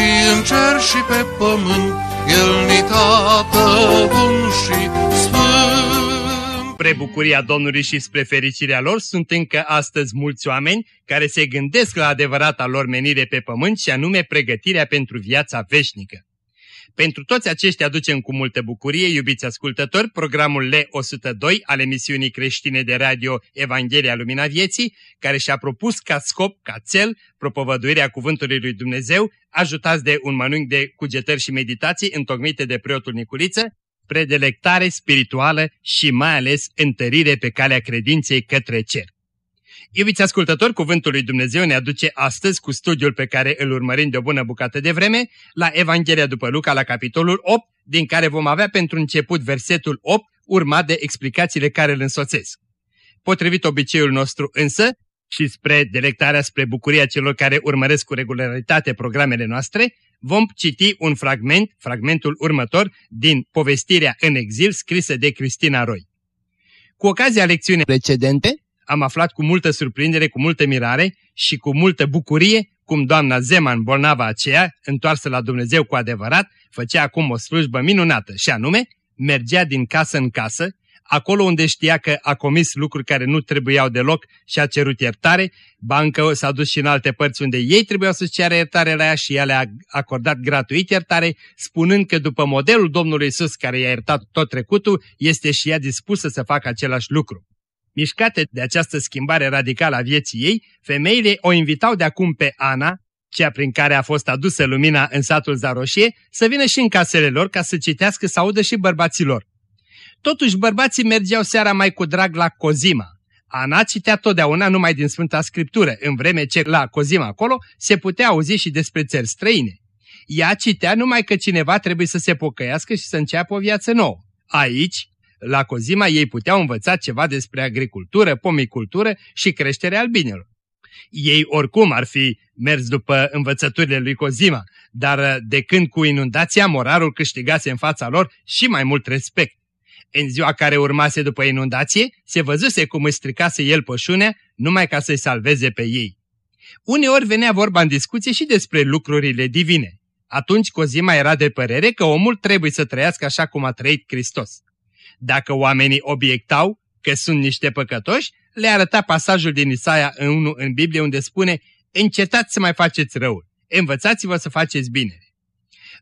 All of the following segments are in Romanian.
și în cer și pe pământ, El ni tată bun și sfânt. Spre bucuria Domnului și spre fericirea lor sunt încă astăzi mulți oameni care se gândesc la adevărata lor menire pe pământ și anume pregătirea pentru viața veșnică. Pentru toți aceștia aducem cu multă bucurie, iubiți ascultători, programul L102 al emisiunii creștine de radio Evanghelia Lumina Vieții, care și-a propus ca scop, ca cel, propovăduirea Cuvântului lui Dumnezeu, ajutați de un mănânc de cugetări și meditații întocmite de preotul Niculiță, predelectare spirituală și mai ales întărire pe calea credinței către cer. Iubiți ascultători, Cuvântul lui Dumnezeu ne aduce astăzi cu studiul pe care îl urmărim de o bună bucată de vreme la Evanghelia după Luca la capitolul 8, din care vom avea pentru început versetul 8, urmat de explicațiile care îl însoțesc. Potrivit obiceiul nostru însă, și spre delectarea, spre bucuria celor care urmăresc cu regularitate programele noastre, vom citi un fragment, fragmentul următor, din Povestirea în exil scrisă de Cristina Roy. Cu ocazia lecțiunii precedente, am aflat cu multă surprindere, cu multă mirare și cu multă bucurie cum doamna Zeman, bolnava aceea, întoarsă la Dumnezeu cu adevărat, făcea acum o slujbă minunată și anume, mergea din casă în casă, acolo unde știa că a comis lucruri care nu trebuiau deloc și a cerut iertare, bancă s-a dus și în alte părți unde ei trebuiau să-și ceară iertare la ea și ea le-a acordat gratuit iertare, spunând că după modelul Domnului Isus care i-a iertat tot trecutul, este și ea dispusă să facă același lucru. Mișcate de această schimbare radicală a vieții ei, femeile o invitau de acum pe Ana, cea prin care a fost adusă lumina în satul Zaroșie, să vină și în casele lor ca să citească să audă și bărbaților. Totuși bărbații mergeau seara mai cu drag la Cozima. Ana citea totdeauna numai din Sfânta Scriptură, în vreme ce la Cozima acolo se putea auzi și despre țări străine. Ea citea numai că cineva trebuie să se pocăiască și să înceapă o viață nouă. Aici, la Cozima ei puteau învăța ceva despre agricultură, pomicultură și creșterea albinelor. Ei oricum ar fi mers după învățăturile lui Cozima, dar de când cu inundația morarul câștigase în fața lor și mai mult respect. În ziua care urmase după inundație, se văzuse cum îi stricase el pășunea numai ca să-i salveze pe ei. Uneori venea vorba în discuție și despre lucrurile divine. Atunci Cozima era de părere că omul trebuie să trăiască așa cum a trăit Hristos. Dacă oamenii obiectau că sunt niște păcătoși, le arăta pasajul din Isaia în 1 în Biblie unde spune Încetați să mai faceți răul, învățați-vă să faceți bine.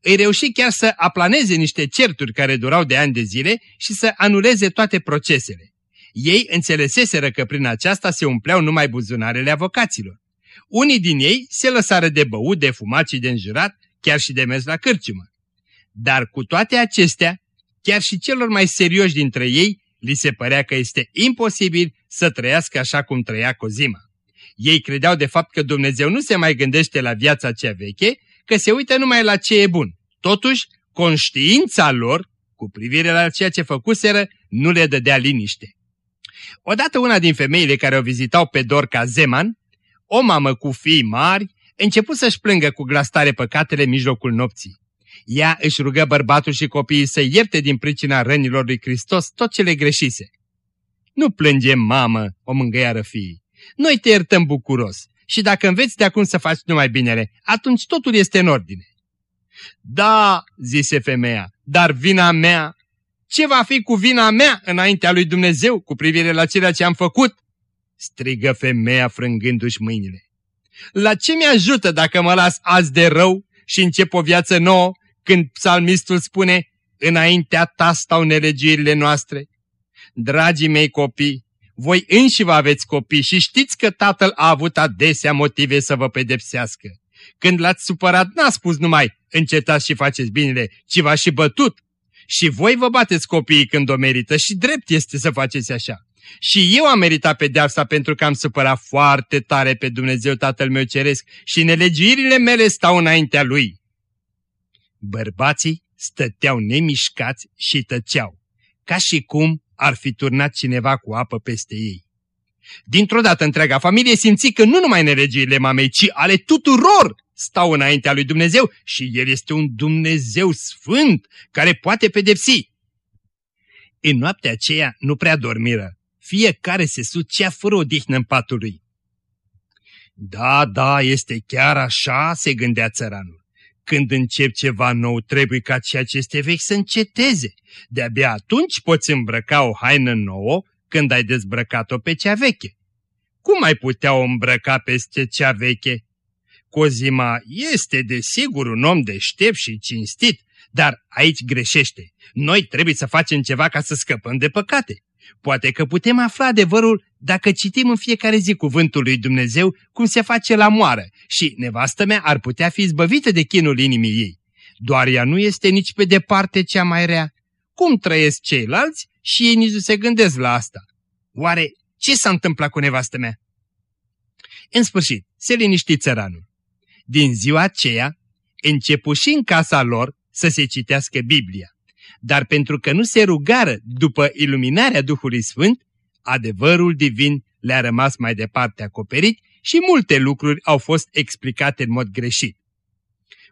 Îi reuși chiar să aplaneze niște certuri care durau de ani de zile și să anuleze toate procesele. Ei înțeleseseră că prin aceasta se umpleau numai buzunarele avocaților. Unii din ei se lăsară de băut, de fumat și de înjurat, chiar și de mers la cârciumă. Dar cu toate acestea, chiar și celor mai serioși dintre ei li se părea că este imposibil să trăiască așa cum trăia Cozima. Ei credeau de fapt că Dumnezeu nu se mai gândește la viața cea veche, că se uită numai la ce e bun. Totuși, conștiința lor, cu privire la ceea ce făcuseră, nu le dădea liniște. Odată una din femeile care o vizitau pe Dorca Zeman, o mamă cu fii mari, început să-și plângă cu glas tare păcatele în mijlocul nopții. Ea își rugă bărbatul și copiii să ierte din pricina rănilor lui Hristos tot ce le greșise. Nu plângem, mamă, o mângâiară fiii. Noi te iertăm bucuros și dacă înveți de acum să faci numai binele, atunci totul este în ordine. Da, zise femeia, dar vina mea, ce va fi cu vina mea înaintea lui Dumnezeu cu privire la ceea ce am făcut? Strigă femeia frângându-și mâinile. La ce mi-ajută dacă mă las azi de rău și încep o viață nouă când psalmistul spune, înaintea ta stau nelegiurile noastre. Dragii mei copii, voi înși vă aveți copii și știți că tatăl a avut adesea motive să vă pedepsească. Când l-ați supărat, n-a spus numai, încetați și faceți binele, ci v-a și bătut. Și voi vă bateți copiii când o merită și drept este să faceți așa. Și eu am meritat pedeapsa pentru că am supărat foarte tare pe Dumnezeu Tatăl meu Ceresc și nelegiuirile mele stau înaintea Lui. Bărbații stăteau nemișcați și tăceau, ca și cum ar fi turnat cineva cu apă peste ei. Dintr-o dată întreaga familie simți că nu numai neregiile mamei, ci ale tuturor stau înaintea lui Dumnezeu și El este un Dumnezeu sfânt care poate pedepsi. În noaptea aceea nu prea dormiră. Fiecare se sucea fără odihnă în patul lui. Da, da, este chiar așa, se gândea țăranul. Când încep ceva nou, trebuie ca ceea ce este vechi să înceteze. De-abia atunci poți îmbrăca o haină nouă când ai dezbrăcat-o pe cea veche. Cum ai putea o îmbrăca peste cea veche? Cozima este desigur un om deștept și cinstit, dar aici greșește. Noi trebuie să facem ceva ca să scăpăm de păcate. Poate că putem afla adevărul dacă citim în fiecare zi cuvântul lui Dumnezeu cum se face la moară și nevastă mea ar putea fi zbăvită de chinul inimii ei. Doar ea nu este nici pe departe cea mai rea. Cum trăiesc ceilalți și ei nici nu se gândesc la asta. Oare ce s-a întâmplat cu nevastă mea? În sfârșit, se liniști țăranul. Din ziua aceea, începu și în casa lor să se citească Biblia. Dar pentru că nu se rugară după iluminarea Duhului Sfânt, adevărul divin le-a rămas mai departe acoperit și multe lucruri au fost explicate în mod greșit.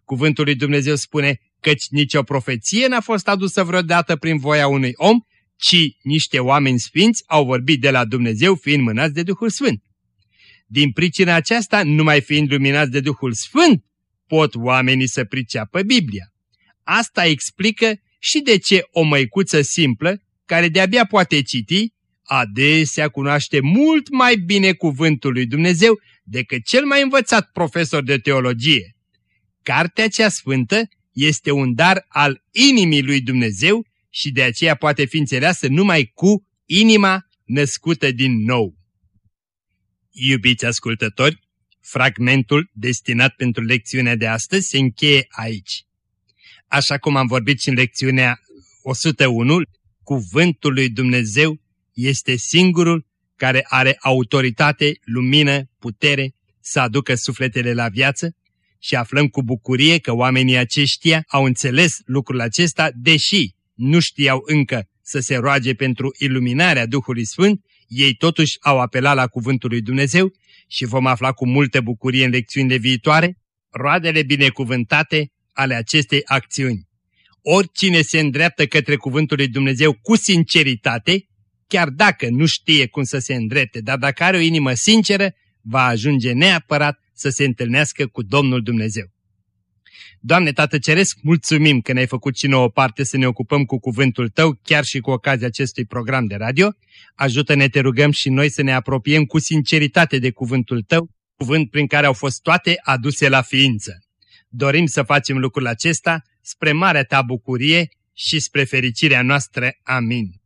Cuvântul lui Dumnezeu spune căci nicio profeție n-a fost adusă vreodată prin voia unui om, ci niște oameni sfinți au vorbit de la Dumnezeu fiind mânați de Duhul Sfânt. Din pricina aceasta, numai fiind luminați de Duhul Sfânt, pot oamenii să priceapă Biblia. Asta explică și de ce o măicuță simplă, care de-abia poate citi, adesea cunoaște mult mai bine cuvântul lui Dumnezeu decât cel mai învățat profesor de teologie. Cartea cea sfântă este un dar al inimii lui Dumnezeu și de aceea poate fi înțeleasă numai cu inima născută din nou. Iubiți ascultători, fragmentul destinat pentru lecțiunea de astăzi se încheie aici. Așa cum am vorbit și în lecțiunea 101, cuvântul lui Dumnezeu este singurul care are autoritate, lumină, putere să aducă sufletele la viață și aflăm cu bucurie că oamenii aceștia au înțeles lucrul acesta, deși nu știau încă să se roage pentru iluminarea Duhului Sfânt, ei totuși au apelat la cuvântul lui Dumnezeu și vom afla cu multă bucurie în lecțiunile viitoare roadele binecuvântate ale acestei acțiuni. Oricine se îndreaptă către cuvântul lui Dumnezeu cu sinceritate, chiar dacă nu știe cum să se îndrepte, dar dacă are o inimă sinceră, va ajunge neapărat să se întâlnească cu Domnul Dumnezeu. Doamne Tată Ceresc, mulțumim că ne-ai făcut și nouă parte să ne ocupăm cu cuvântul Tău, chiar și cu ocazia acestui program de radio. Ajută-ne, te rugăm și noi să ne apropiem cu sinceritate de cuvântul Tău, cuvânt prin care au fost toate aduse la ființă. Dorim să facem lucrul acesta spre marea Ta bucurie și spre fericirea noastră. Amin.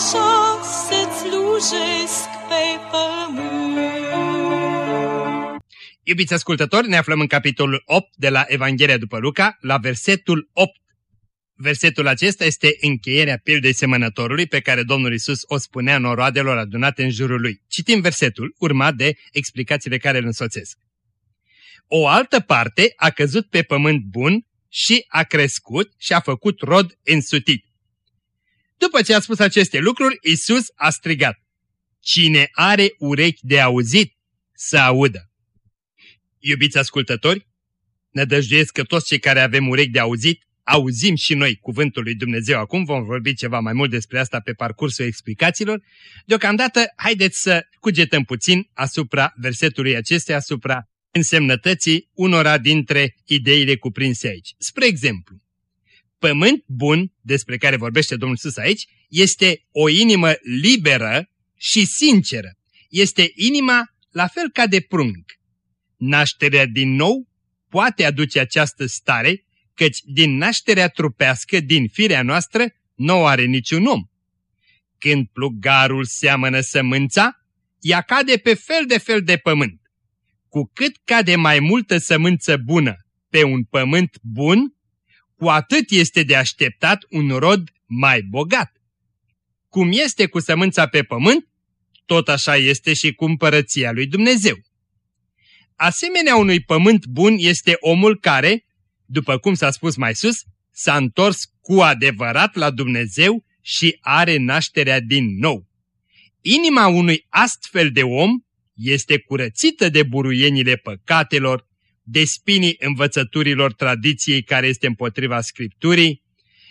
așa să-ți slujesc pe pământ. Iubiți ascultători, ne aflăm în capitolul 8 de la Evanghelia după Luca, la versetul 8 Versetul acesta este încheierea pildei semănătorului pe care Domnul Isus o spunea noroadelor adunate în jurul lui. Citim versetul, urmat de explicațiile care îl însoțesc. O altă parte a căzut pe pământ bun și a crescut și a făcut rod însutit. După ce a spus aceste lucruri, Isus a strigat, Cine are urechi de auzit, să audă. Iubiți ascultători, nădăjduiesc că toți cei care avem urechi de auzit auzim și noi cuvântul lui Dumnezeu acum, vom vorbi ceva mai mult despre asta pe parcursul explicațiilor. Deocamdată, haideți să cugetăm puțin asupra versetului acestea, asupra însemnătății unora dintre ideile cuprinse aici. Spre exemplu, pământ bun, despre care vorbește Domnul Sus aici, este o inimă liberă și sinceră. Este inima la fel ca de prunc. Nașterea din nou poate aduce această stare, căci din nașterea trupească, din firea noastră, nu are niciun om. Când plugarul seamănă sămânța, ea cade pe fel de fel de pământ. Cu cât cade mai multă sămânță bună pe un pământ bun, cu atât este de așteptat un rod mai bogat. Cum este cu sămânța pe pământ, tot așa este și cu împărăția lui Dumnezeu. Asemenea unui pământ bun este omul care, după cum s-a spus mai sus, s-a întors cu adevărat la Dumnezeu și are nașterea din nou. Inima unui astfel de om este curățită de buruienile păcatelor, de spinii învățăturilor tradiției care este împotriva Scripturii,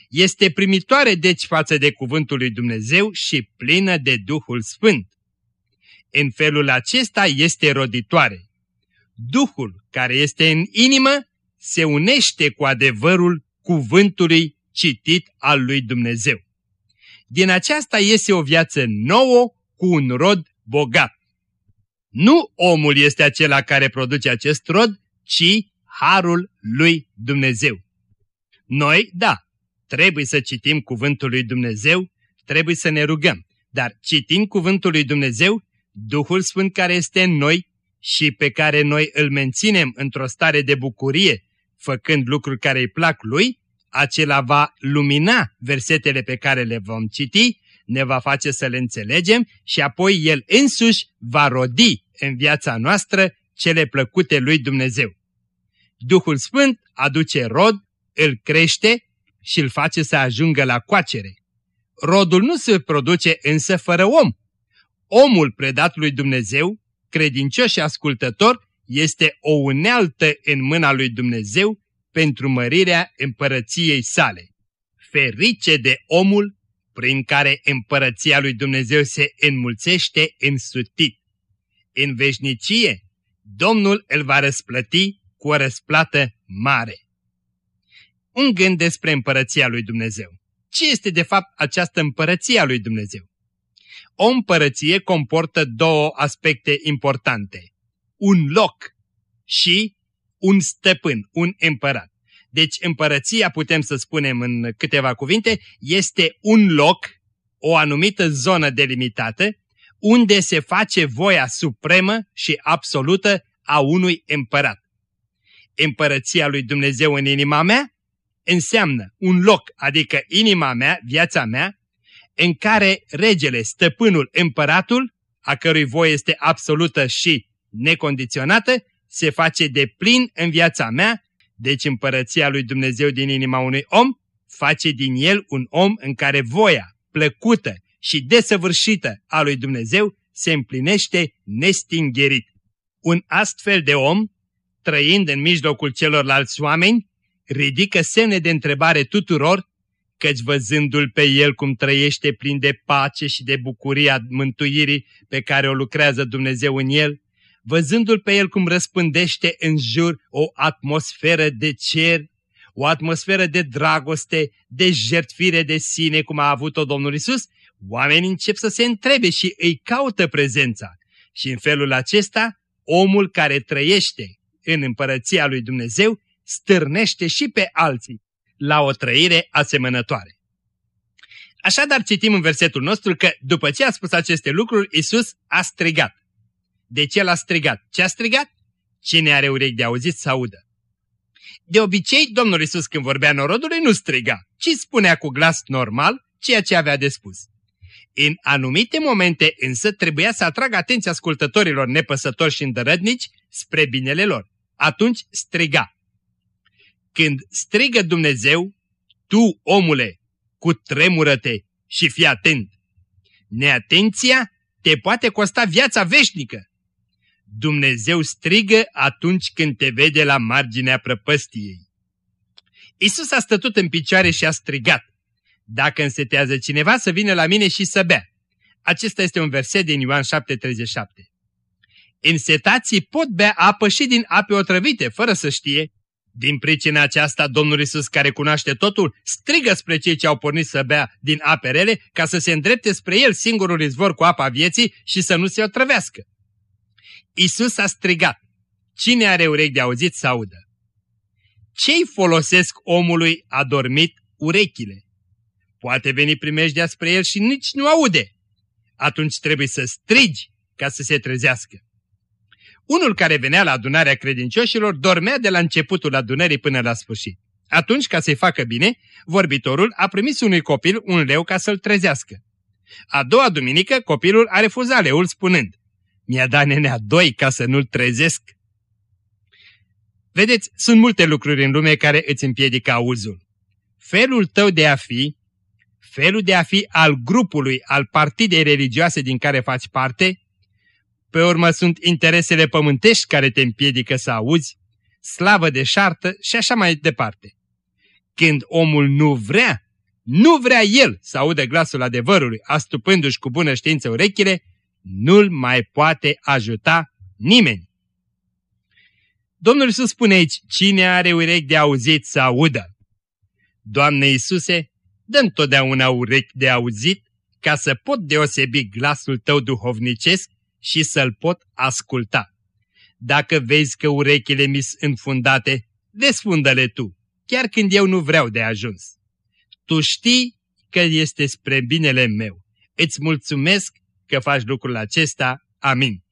este primitoare deci față de cuvântul lui Dumnezeu și plină de Duhul Sfânt. În felul acesta este roditoare. Duhul care este în inimă se unește cu adevărul cuvântului citit al lui Dumnezeu. Din aceasta iese o viață nouă cu un rod bogat. Nu omul este acela care produce acest rod, ci harul lui Dumnezeu. Noi, da, trebuie să citim cuvântul lui Dumnezeu, trebuie să ne rugăm, dar citim cuvântul lui Dumnezeu, Duhul Sfânt care este în noi și pe care noi îl menținem într-o stare de bucurie, făcând lucruri care îi plac lui, acela va lumina versetele pe care le vom citi, ne va face să le înțelegem și apoi el însuși va rodi în viața noastră cele plăcute lui Dumnezeu. Duhul Sfânt aduce rod, îl crește și îl face să ajungă la coacere. Rodul nu se produce însă fără om. Omul predat lui Dumnezeu, credincios și ascultător, este o unealtă în mâna lui Dumnezeu pentru mărirea împărăției sale. Ferice de omul prin care împărăția lui Dumnezeu se înmulțește însutit. În veșnicie, Domnul îl va răsplăti cu o răsplată mare. Un gând despre împărăția lui Dumnezeu. Ce este de fapt această împărăție a lui Dumnezeu? O împărăție comportă două aspecte importante. Un loc și un stăpân, un împărat. Deci împărăția, putem să spunem în câteva cuvinte, este un loc, o anumită zonă delimitată, unde se face voia supremă și absolută a unui împărat. Împărăția lui Dumnezeu în inima mea înseamnă un loc, adică inima mea, viața mea, în care regele, stăpânul, împăratul, a cărui voie este absolută și necondiționată, se face de plin în viața mea, deci împărăția lui Dumnezeu din inima unui om face din el un om în care voia plăcută și desăvârșită a lui Dumnezeu se împlinește nestingerit. Un astfel de om, trăind în mijlocul celorlalți oameni, ridică semne de întrebare tuturor, căci văzându-l pe el cum trăiește plin de pace și de bucuria mântuirii pe care o lucrează Dumnezeu în el, văzându-l pe el cum răspândește în jur o atmosferă de cer, o atmosferă de dragoste, de jertfire de sine, cum a avut-o Domnul Isus, oamenii încep să se întrebe și îi caută prezența. Și în felul acesta, omul care trăiește în împărăția lui Dumnezeu stârnește și pe alții la o trăire asemănătoare. Așadar citim în versetul nostru că după ce a spus aceste lucruri, Isus a strigat. De ce l-a strigat? Ce a strigat? Cine are urechi de auzit să audă. De obicei, Domnul Isus când vorbea norodului nu striga, ci spunea cu glas normal ceea ce avea de spus. În anumite momente însă trebuia să atragă atenția ascultătorilor nepăsători și îndărădnici spre binele lor. Atunci striga. Când strigă Dumnezeu, tu, omule, cu tremură-te și fii atent. Neatenția te poate costa viața veșnică. Dumnezeu strigă atunci când te vede la marginea prăpăstiei. Isus a stătut în picioare și a strigat. Dacă însetează cineva să vină la mine și să bea. Acesta este un verset din Ioan 7,37. Însetații pot bea apă și din ape otrăvite, fără să știe. Din pricina aceasta, Domnul Isus, care cunoaște totul, strigă spre cei ce au pornit să bea din aperele, ca să se îndrepte spre el singurul izvor cu apa vieții și să nu se otrăvească. Isus a strigat. Cine are urechi de auzit să audă. Ce-i folosesc omului adormit urechile? Poate veni primejdea spre el și nici nu aude. Atunci trebuie să strigi ca să se trezească. Unul care venea la adunarea credincioșilor dormea de la începutul adunării până la sfârșit. Atunci, ca să-i facă bine, vorbitorul a primis unui copil un leu ca să-l trezească. A doua duminică, copilul a refuzat leul spunând, Mi-a dat nenea doi ca să nu-l trezesc. Vedeți, sunt multe lucruri în lume care îți împiedică auzul. Felul tău de a fi, felul de a fi al grupului, al partidei religioase din care faci parte, pe urmă sunt interesele pământești care te împiedică să auzi, slavă de șartă și așa mai departe. Când omul nu vrea, nu vrea el să audă glasul adevărului, astupându-și cu bună știință urechile, nu-l mai poate ajuta nimeni. Domnul Iisus spune aici, cine are urechi de auzit să audă. Doamne Iisuse, dă totdeauna urechi de auzit ca să pot deosebi glasul Tău duhovnicesc și să-L pot asculta. Dacă vezi că urechile mi sunt înfundate, desfundă-le Tu, chiar când eu nu vreau de ajuns. Tu știi că este spre binele meu. Îți mulțumesc că faci lucrul acesta. Amin.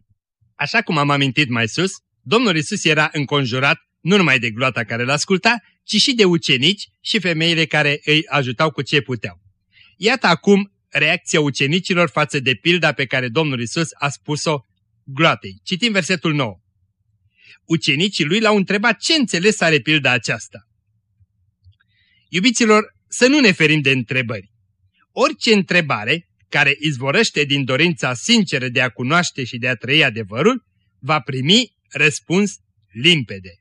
Așa cum am amintit mai sus, Domnul Isus era înconjurat nu numai de gloata care îl asculta, ci și de ucenici și femeile care îi ajutau cu ce puteau. Iată acum reacția ucenicilor față de pilda pe care Domnul Isus a spus-o gloatei. Citim versetul 9. Ucenicii lui l-au întrebat ce înțeles are pilda aceasta. Iubiților, să nu ne ferim de întrebări. Orice întrebare care izvorăște din dorința sinceră de a cunoaște și de a trăi adevărul, va primi răspuns limpede.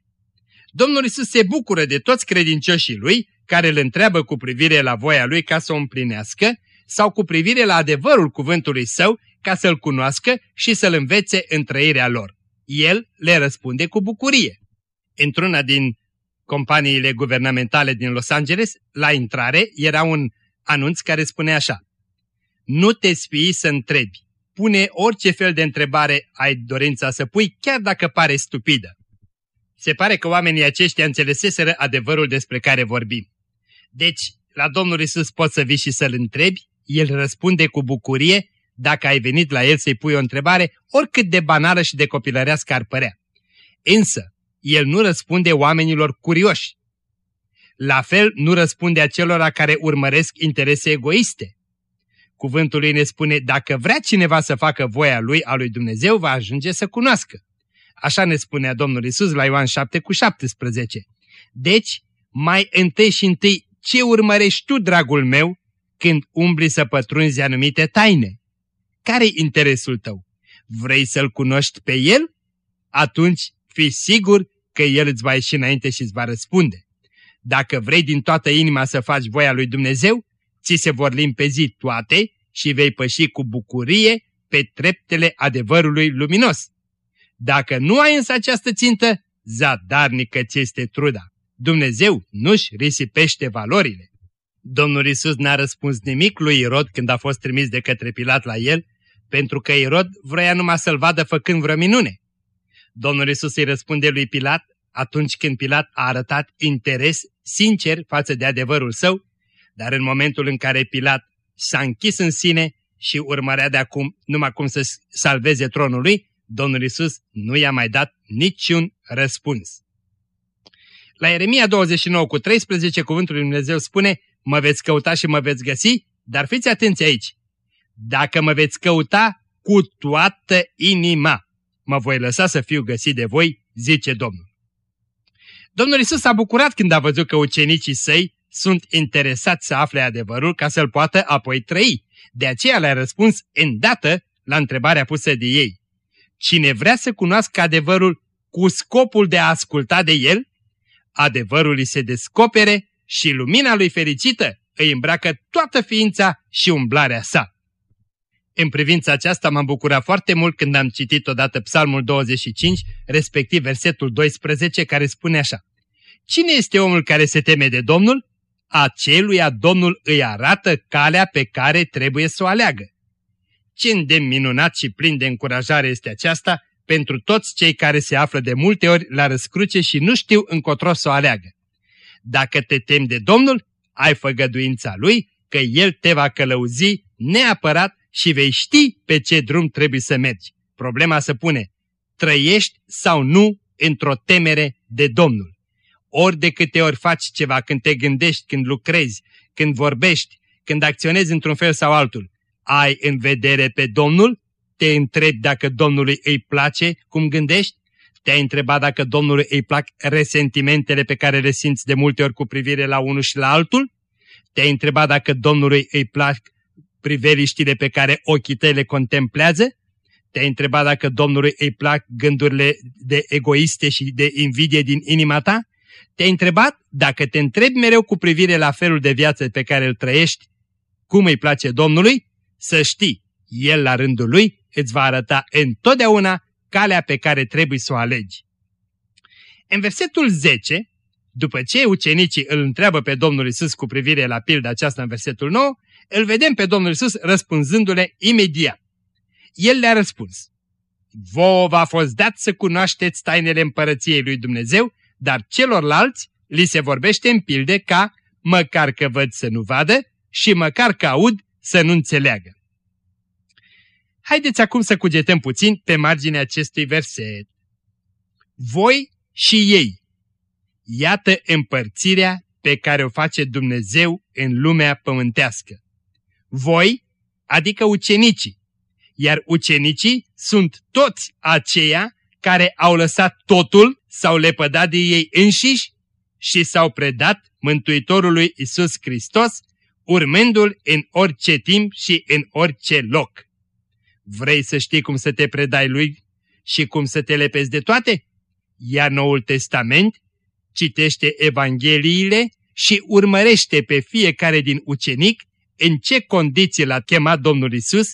Domnul Isus se bucură de toți credincioșii lui care îl întreabă cu privire la voia lui ca să o împlinească sau cu privire la adevărul cuvântului său ca să-l cunoască și să-l învețe în trăirea lor. El le răspunde cu bucurie. Într-una din companiile guvernamentale din Los Angeles, la intrare era un anunț care spune așa. Nu te spii să întrebi. Pune orice fel de întrebare ai dorința să pui, chiar dacă pare stupidă. Se pare că oamenii aceștia înțeleseseră adevărul despre care vorbim. Deci, la Domnul Isus poți să vii și să-L întrebi, El răspunde cu bucurie dacă ai venit la El să-i pui o întrebare, oricât de banală și de copilărească ar părea. Însă, El nu răspunde oamenilor curioși. La fel, nu răspunde acelora care urmăresc interese egoiste. Cuvântul lui ne spune, dacă vrea cineva să facă voia lui, a lui Dumnezeu, va ajunge să cunoască. Așa ne spunea Domnul Isus la Ioan 7 cu 17. Deci, mai întâi și întâi, ce urmărești tu, dragul meu, când umbli să pătrunzi anumite taine? Care-i interesul tău? Vrei să-L cunoști pe El? Atunci fii sigur că El îți va ieși înainte și îți va răspunde. Dacă vrei din toată inima să faci voia lui Dumnezeu, ți se vor limpezi toate și vei păși cu bucurie pe treptele adevărului luminos. Dacă nu ai însă această țintă, zadarnică ți este truda. Dumnezeu nu-și risipește valorile. Domnul Isus n-a răspuns nimic lui Irod când a fost trimis de către Pilat la el, pentru că Irod vrea numai să-l vadă făcând vreo minune. Domnul Isus îi răspunde lui Pilat atunci când Pilat a arătat interes sincer față de adevărul său, dar în momentul în care Pilat s-a închis în sine și urmărea de acum numai cum să salveze tronul lui, Domnul Isus nu i-a mai dat niciun răspuns. La Ieremia 29 cu 13 cuvântul lui Dumnezeu spune, mă veți căuta și mă veți găsi, dar fiți atenți aici. Dacă mă veți căuta cu toată inima, mă voi lăsa să fiu găsit de voi, zice Domnul. Domnul Isus s-a bucurat când a văzut că ucenicii săi sunt interesați să afle adevărul ca să-l poată apoi trăi. De aceea le-a răspuns îndată la întrebarea pusă de ei. Cine vrea să cunoască adevărul cu scopul de a asculta de el, adevărul îi se descopere și lumina lui fericită îi îmbracă toată ființa și umblarea sa. În privința aceasta m-am bucurat foarte mult când am citit odată Psalmul 25, respectiv versetul 12, care spune așa. Cine este omul care se teme de Domnul? Aceluia Domnul îi arată calea pe care trebuie să o aleagă. Ce îndemn minunat și plin de încurajare este aceasta pentru toți cei care se află de multe ori la răscruce și nu știu încotro să o aleagă. Dacă te temi de Domnul, ai făgăduința Lui că El te va călăuzi neapărat și vei ști pe ce drum trebuie să mergi. Problema se pune, trăiești sau nu într-o temere de Domnul. Ori de câte ori faci ceva, când te gândești, când lucrezi, când vorbești, când acționezi într-un fel sau altul, ai în vedere pe Domnul? Te întrebi dacă Domnului îi place cum gândești? Te-ai întrebat dacă Domnului îi plac resentimentele pe care le simți de multe ori cu privire la unul și la altul? Te-ai întrebat dacă Domnului îi plac priveliștile pe care ochii tăi le contemplează? Te-ai întrebat dacă Domnului îi plac gândurile de egoiste și de invidie din inima ta? Te-ai întrebat dacă te întrebi mereu cu privire la felul de viață pe care îl trăiești, cum îi place Domnului? Să știi, El la rândul Lui îți va arăta întotdeauna calea pe care trebuie să o alegi. În versetul 10, după ce ucenicii îl întreabă pe Domnul Isus cu privire la pilda aceasta în versetul 9, îl vedem pe Domnul Isus răspunzându-le imediat. El le-a răspuns, Vouă v-a fost dat să cunoașteți tainele împărăției lui Dumnezeu, dar celorlalți li se vorbește în pilde ca, măcar că văd să nu vadă și măcar că aud să nu înțeleagă. Haideți acum să cugetăm puțin pe marginea acestui verset. Voi și ei. Iată împărțirea pe care o face Dumnezeu în lumea pământească. Voi, adică ucenicii, iar ucenicii sunt toți aceia care au lăsat totul, s-au lepădat de ei înșiși și s-au predat Mântuitorului Isus Hristos, urmându-L în orice timp și în orice loc. Vrei să știi cum să te predai Lui și cum să te lepezi de toate? Ia Noul Testament, citește Evangheliile și urmărește pe fiecare din ucenic în ce condiții l-a chemat Domnul Isus,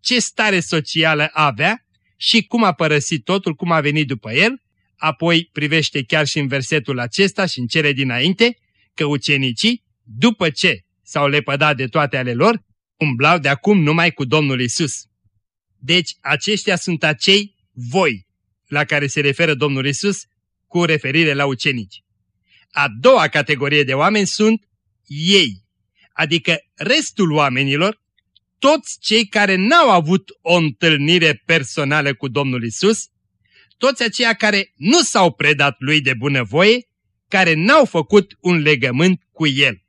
ce stare socială avea și cum a părăsit totul, cum a venit după el, apoi privește chiar și în versetul acesta și în cele dinainte, că ucenicii, după ce s-au lepădat de toate ale lor, umblau de acum numai cu Domnul Isus. Deci aceștia sunt acei voi la care se referă Domnul Isus cu referire la ucenici. A doua categorie de oameni sunt ei, adică restul oamenilor, toți cei care n-au avut o întâlnire personală cu Domnul Isus, toți aceia care nu s-au predat lui de bunăvoie, care n-au făcut un legământ cu el.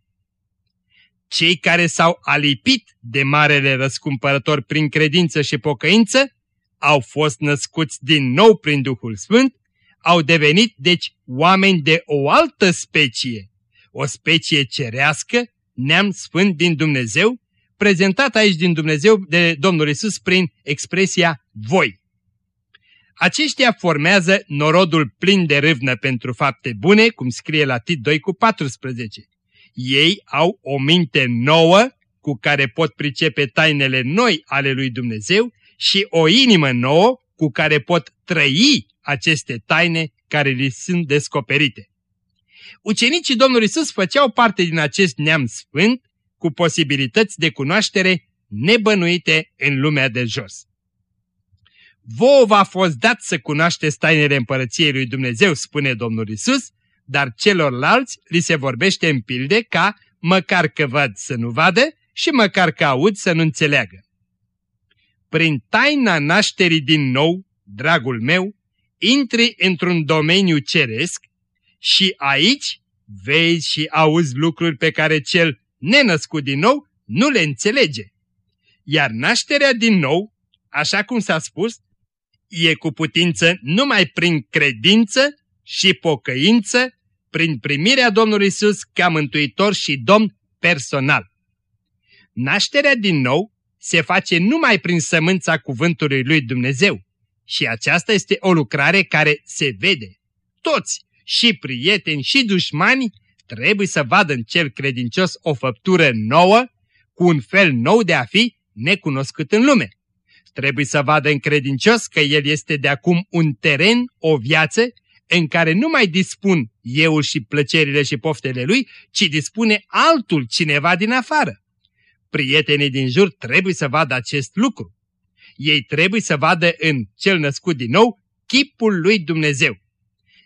Cei care s-au alipit de marele răscumpărător prin credință și pocăință, au fost născuți din nou prin Duhul Sfânt, au devenit deci oameni de o altă specie, o specie cerească, neam sfânt din Dumnezeu, prezentat aici din Dumnezeu de Domnul Isus prin expresia voi. Aceștia formează norodul plin de râvnă pentru fapte bune, cum scrie la Tit 2 cu 14. Ei au o minte nouă cu care pot pricepe tainele noi ale lui Dumnezeu și o inimă nouă cu care pot trăi aceste taine care li sunt descoperite. Ucenicii Domnului Isus făceau parte din acest neam sfânt cu posibilități de cunoaștere nebănuite în lumea de jos. Vouă v-a fost dat să cunoașteți tainele împărăției lui Dumnezeu, spune Domnul Isus, dar celorlalți li se vorbește în pilde ca măcar că văd să nu vadă și măcar că aud să nu înțeleagă. Prin taina nașterii din nou, dragul meu, intri într-un domeniu ceresc și aici vezi și auzi lucruri pe care cel nenăscut din nou nu le înțelege. Iar nașterea din nou, așa cum s-a spus, e cu putință numai prin credință și pocăință, prin primirea Domnului Isus ca mântuitor și domn personal. Nașterea din nou se face numai prin sămânța cuvântului lui Dumnezeu și aceasta este o lucrare care se vede. Toți, și prieteni și dușmani, trebuie să vadă în cel credincios o făptură nouă, cu un fel nou de a fi necunoscut în lume. Trebuie să vadă în credincios că el este de acum un teren, o viață, în care nu mai dispun eu și plăcerile și poftele lui, ci dispune altul, cineva din afară. Prietenii din jur trebuie să vadă acest lucru. Ei trebuie să vadă în cel născut din nou chipul lui Dumnezeu.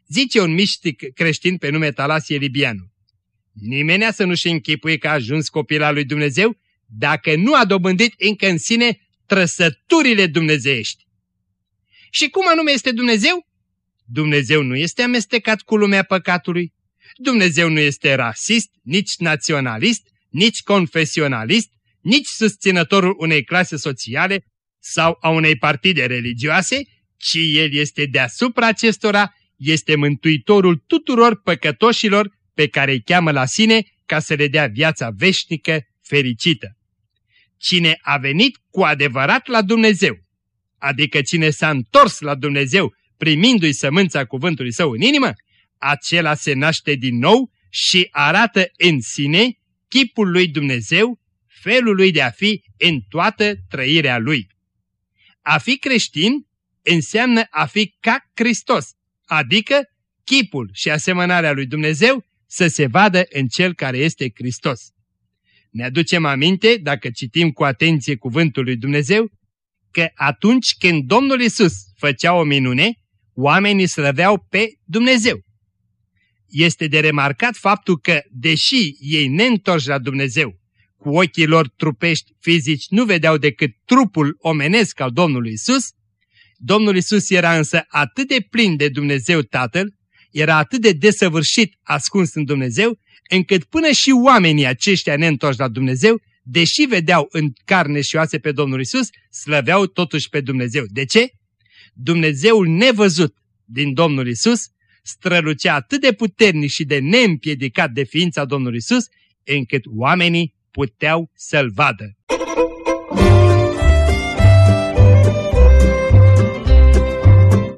Zice un miștic creștin pe nume Talasie Libianu. Nimenea să nu-și închipui că a ajuns copila lui Dumnezeu dacă nu a dobândit încă în sine trăsăturile dumnezeiești. Și cum anume este Dumnezeu? Dumnezeu nu este amestecat cu lumea păcatului. Dumnezeu nu este rasist, nici naționalist, nici confesionalist, nici susținătorul unei clase sociale sau a unei partide religioase, ci El este deasupra acestora, este mântuitorul tuturor păcătoșilor pe care îi cheamă la sine ca să le dea viața veșnică fericită. Cine a venit cu adevărat la Dumnezeu, adică cine s-a întors la Dumnezeu primindu-i sămânța cuvântului său în inimă, acela se naște din nou și arată în sine chipul lui Dumnezeu, felul lui de a fi în toată trăirea lui. A fi creștin înseamnă a fi ca Hristos, adică chipul și asemănarea lui Dumnezeu să se vadă în Cel care este Hristos. Ne aducem aminte, dacă citim cu atenție cuvântul lui Dumnezeu, că atunci când Domnul Isus făcea o minune, oamenii slăveau pe Dumnezeu. Este de remarcat faptul că, deși ei neîntorși la Dumnezeu, cu ochii lor trupești fizici nu vedeau decât trupul omenesc al Domnului Isus, Domnul Isus era însă atât de plin de Dumnezeu Tatăl, era atât de desăvârșit ascuns în Dumnezeu, încât până și oamenii aceștia neîntorși la Dumnezeu, deși vedeau în carne și oase pe Domnul Isus, slăveau totuși pe Dumnezeu. De ce? Dumnezeul nevăzut din Domnul Isus strălucea atât de puternic și de neîmpiedicat de ființa Domnului Isus, încât oamenii puteau să-L vadă.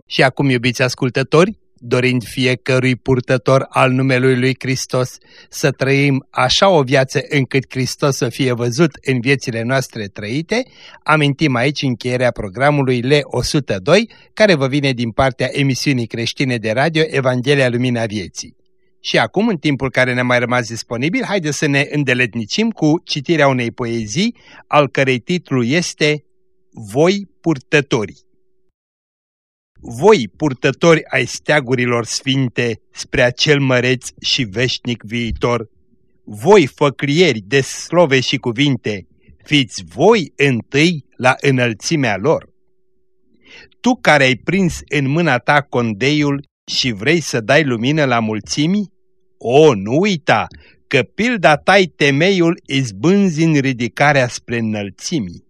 Și acum, iubiți ascultători, dorind fiecărui purtător al numelui lui Hristos să trăim așa o viață încât Hristos să fie văzut în viețile noastre trăite, amintim aici încheierea programului L102, care vă vine din partea emisiunii creștine de radio Evanghelia Lumina Vieții. Și acum, în timpul care ne-a mai rămas disponibil, haideți să ne îndeletnicim cu citirea unei poezii, al cărei titlu este Voi purtătorii voi, purtători ai steagurilor sfinte, spre acel măreț și veșnic viitor, voi, făcrieri de slove și cuvinte, fiți voi întâi la înălțimea lor. Tu care ai prins în mâna ta condeiul și vrei să dai lumină la mulțimi? O, nu uita că pilda tai temeiul izbânzi în ridicarea spre înălțimii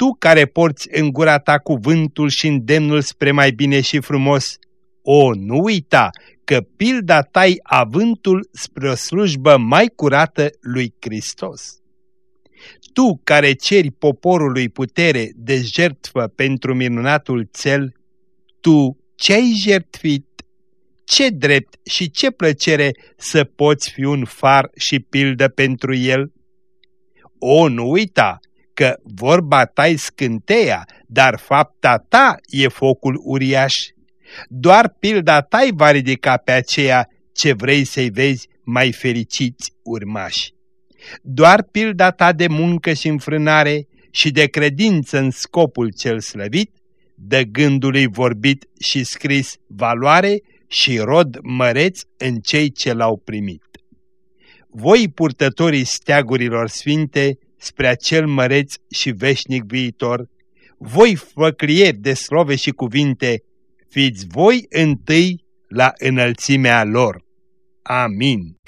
tu care porți în gura ta cuvântul și îndemnul spre mai bine și frumos, o, nu uita că pilda tai avântul spre o slujbă mai curată lui Hristos. Tu care ceri poporului putere de jertfă pentru minunatul cel, tu ce-ai jertfit? Ce drept și ce plăcere să poți fi un far și pildă pentru el? O, nu uita că vorba ta scânteia, dar fapta ta e focul uriaș. Doar pilda ta va ridica pe aceea ce vrei să-i vezi mai fericiți urmași. Doar pilda ta de muncă și înfrânare și de credință în scopul cel slăvit, dă gândului vorbit și scris valoare și rod măreț în cei ce l-au primit. Voi, purtătorii steagurilor sfinte, spre acel măreț și veșnic viitor, voi făcrieri de slove și cuvinte, fiți voi întâi la înălțimea lor. Amin.